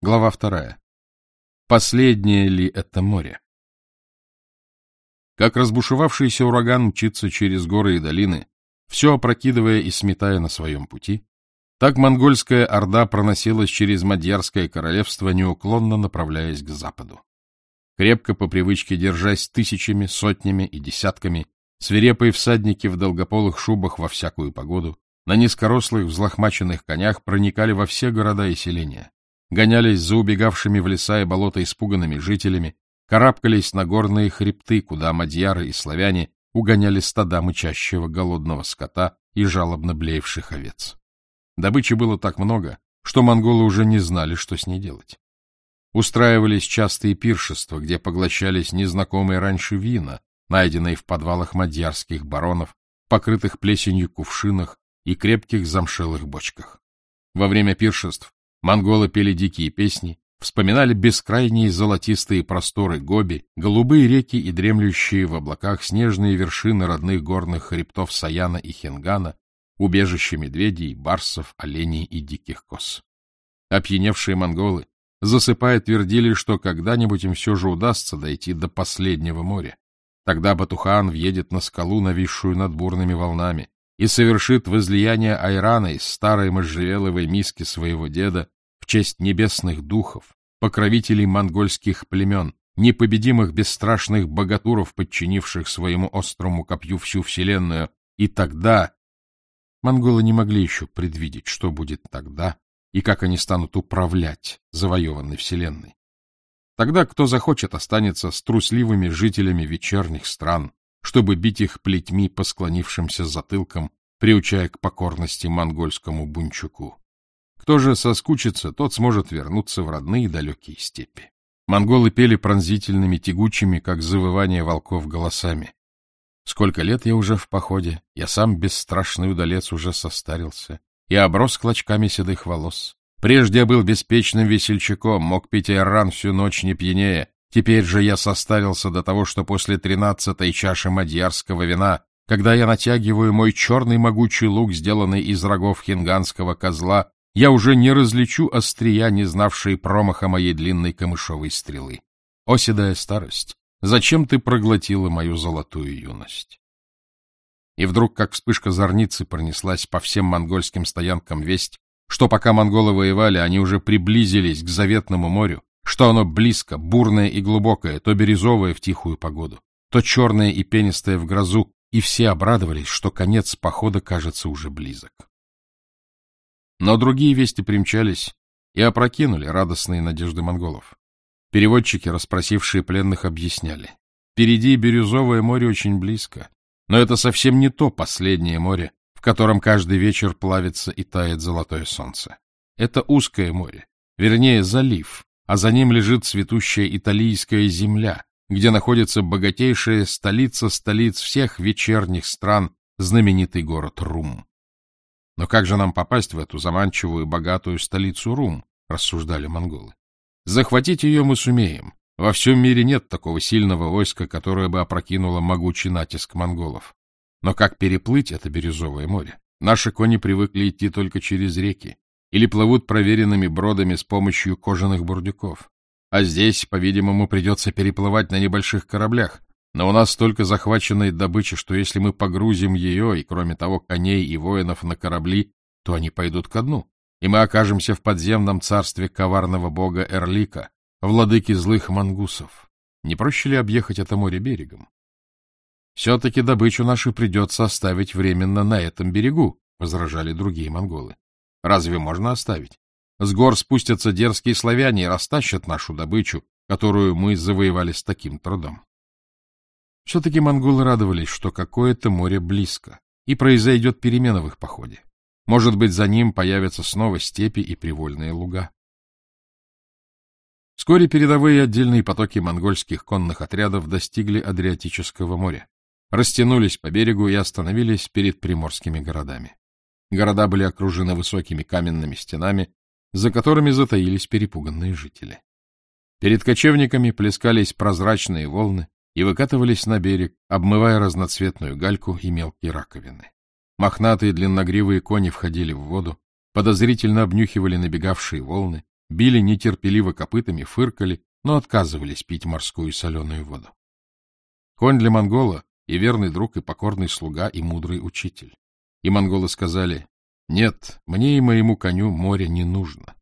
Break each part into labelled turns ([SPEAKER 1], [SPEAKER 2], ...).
[SPEAKER 1] Глава вторая. Последнее ли это море? Как разбушевавшийся ураган мчится через горы и долины, все опрокидывая и сметая на своем пути, так монгольская орда проносилась через Мадьярское королевство, неуклонно направляясь к западу. Крепко по привычке держась тысячами, сотнями и десятками, свирепые всадники в долгополых шубах во всякую погоду, на низкорослых взлохмаченных конях проникали во все города и селения, гонялись за убегавшими в леса и болота испуганными жителями, карабкались на горные хребты, куда мадьяры и славяне угоняли стада мычащего голодного скота и жалобно блеевших овец. Добычи было так много, что монголы уже не знали, что с ней делать. Устраивались частые пиршества, где поглощались незнакомые раньше вина, найденные в подвалах мадьярских баронов, покрытых плесенью кувшинах и крепких замшелых бочках. Во время пиршеств монголы пели дикие песни, вспоминали бескрайние золотистые просторы Гоби, голубые реки и дремлющие в облаках снежные вершины родных горных хребтов Саяна и Хенгана, убежище медведей, барсов, оленей и диких коз. Опьяневшие монголы, засыпая, твердили, что когда-нибудь им все же удастся дойти до последнего моря. Тогда Батухан въедет на скалу, нависшую над бурными волнами, и совершит возлияние айрана из старой можжевеловой миски своего деда в честь небесных духов, покровителей монгольских племен, непобедимых бесстрашных богатуров, подчинивших своему острому копью всю вселенную, и тогда Монголы не могли еще предвидеть, что будет тогда и как они станут управлять завоеванной вселенной. Тогда кто захочет останется с трусливыми жителями вечерних стран, чтобы бить их плетьми по склонившимся затылкам, приучая к покорности монгольскому бунчуку. Кто же соскучится, тот сможет вернуться в родные далекие степи. Монголы пели пронзительными, тягучими, как завывание волков, голосами. Сколько лет я уже в походе, я сам бесстрашный удалец уже состарился и оброс клочками седых волос. Прежде я был беспечным весельчаком, мог пить айран всю ночь не пьянее. Теперь же я состарился до того, что после тринадцатой чаши мадьярского вина, когда я натягиваю мой черный могучий лук, сделанный из рогов хинганского козла, я уже не различу острия, не знавшие промаха моей длинной камышовой стрелы. О, седая старость! Зачем ты проглотила мою золотую юность? И вдруг, как вспышка зорницы, пронеслась по всем монгольским стоянкам весть, что пока монголы воевали, они уже приблизились к заветному морю, что оно близко, бурное и глубокое, то бирюзовое в тихую погоду, то черное и пенистое в грозу, и все обрадовались, что конец похода кажется уже близок. Но другие вести примчались и опрокинули радостные надежды монголов. Переводчики, расспросившие пленных, объясняли. Впереди Бирюзовое море очень близко, но это совсем не то последнее море, в котором каждый вечер плавится и тает золотое солнце. Это узкое море, вернее, залив, а за ним лежит цветущая италийская земля, где находится богатейшая столица столиц всех вечерних стран, знаменитый город Рум. Но как же нам попасть в эту заманчивую богатую столицу Рум, рассуждали монголы. Захватить ее мы сумеем. Во всем мире нет такого сильного войска, которое бы опрокинуло могучий натиск монголов. Но как переплыть это бирюзовое море? Наши кони привыкли идти только через реки или плывут проверенными бродами с помощью кожаных бурдюков. А здесь, по-видимому, придется переплывать на небольших кораблях. Но у нас столько захваченной добычи, что если мы погрузим ее и, кроме того, коней и воинов на корабли, то они пойдут ко дну и мы окажемся в подземном царстве коварного бога Эрлика, владыки злых мангусов. Не проще ли объехать это море берегом? — Все-таки добычу нашу придется оставить временно на этом берегу, — возражали другие монголы. — Разве можно оставить? С гор спустятся дерзкие славяне и растащат нашу добычу, которую мы завоевали с таким трудом. Все-таки монголы радовались, что какое-то море близко, и произойдет перемена в их походе. Может быть, за ним появятся снова степи и привольные луга. Вскоре передовые отдельные потоки монгольских конных отрядов достигли Адриатического моря, растянулись по берегу и остановились перед приморскими городами. Города были окружены высокими каменными стенами, за которыми затаились перепуганные жители. Перед кочевниками плескались прозрачные волны и выкатывались на берег, обмывая разноцветную гальку и мелкие раковины. Мохнатые длинногривые кони входили в воду, подозрительно обнюхивали набегавшие волны, били нетерпеливо копытами, фыркали, но отказывались пить морскую соленую воду. Конь для монгола и верный друг, и покорный слуга, и мудрый учитель. И монголы сказали, нет, мне и моему коню море не нужно.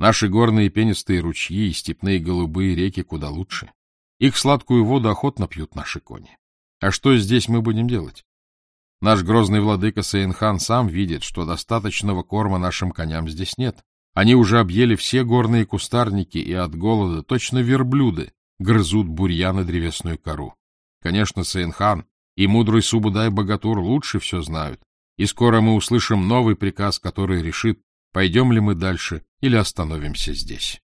[SPEAKER 1] Наши горные пенистые ручьи и степные голубые реки куда лучше. Их сладкую воду охотно пьют наши кони. А что здесь мы будем делать? Наш грозный владыка Сейнхан сам видит, что достаточного корма нашим коням здесь нет. Они уже объели все горные кустарники и от голода, точно верблюды, грызут бурьян и древесную кору. Конечно, Сейнхан и мудрый Субудай-богатур лучше все знают, и скоро мы услышим новый приказ, который решит, пойдем ли мы дальше или остановимся здесь.